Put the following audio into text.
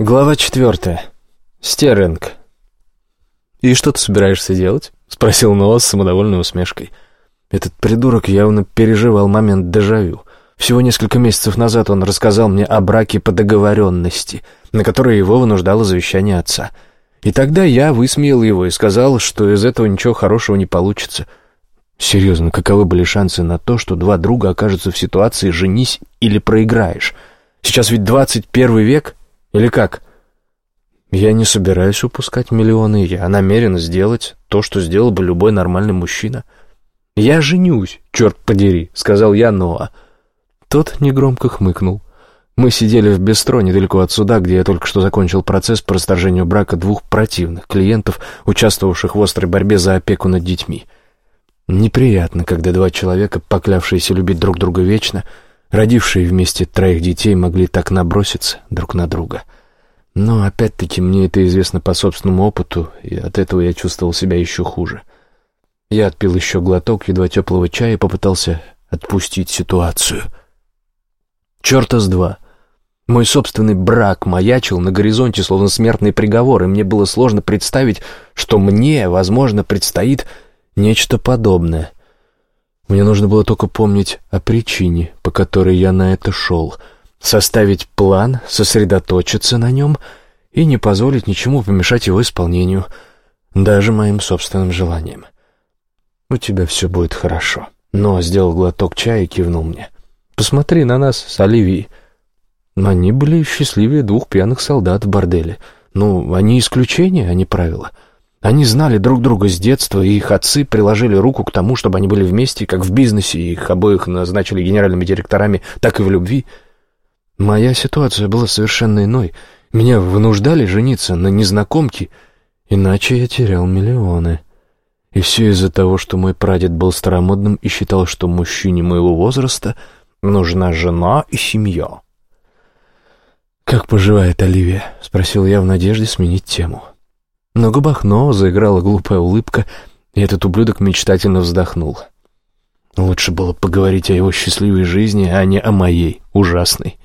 Глава четвертая. Стеринг. «И что ты собираешься делать?» — спросил Ноа с самодовольной усмешкой. Этот придурок явно переживал момент дежавю. Всего несколько месяцев назад он рассказал мне о браке по договоренности, на который его вынуждало завещание отца. И тогда я высмеял его и сказал, что из этого ничего хорошего не получится. Серьезно, каковы были шансы на то, что два друга окажутся в ситуации «женись или проиграешь»? Сейчас ведь двадцать первый век, или как? Я не собираюсь упускать миллионы, я намерен сделать то, что сделал бы любой нормальный мужчина. «Я женюсь, черт подери», — сказал я Ноа. Тот негромко хмыкнул. Мы сидели в бистро недалеко от суда, где я только что закончил процесс по расторжению брака двух противных клиентов, участвовавших в острой борьбе за опеку над детьми. Неприятно, когда два человека, поклявшиеся любить друг друга вечно, — родившие вместе троих детей, могли так наброситься друг на друга. Но, опять-таки, мне это известно по собственному опыту, и от этого я чувствовал себя еще хуже. Я отпил еще глоток едва теплого чая и попытался отпустить ситуацию. Черта с два. Мой собственный брак маячил на горизонте, словно смертный приговор, и мне было сложно представить, что мне, возможно, предстоит нечто подобное — мне нужно было только помнить о причине, по которой я на это шел, составить план, сосредоточиться на нем и не позволить ничему помешать его исполнению, даже моим собственным желаниям. «У тебя все будет хорошо». Но сделал глоток чая и кивнул мне. «Посмотри на нас с Оливией». Они были счастливее двух пьяных солдат в борделе. Ну, они исключение, а не правило. Они знали друг друга с детства, и их отцы приложили руку к тому, чтобы они были вместе, как в бизнесе, их обоих назначили генеральными директорами, так и в любви. Моя ситуация была совершенно иной. Меня вынуждали жениться на незнакомке, иначе я терял миллионы. И все из-за того, что мой прадед был старомодным и считал, что мужчине моего возраста нужна жена и семья. «Как поживает Оливия?» — спросил я в надежде сменить тему. На губах Ноа заиграла глупая улыбка, и этот ублюдок мечтательно вздохнул. Лучше было поговорить о его счастливой жизни, а не о моей, ужасной.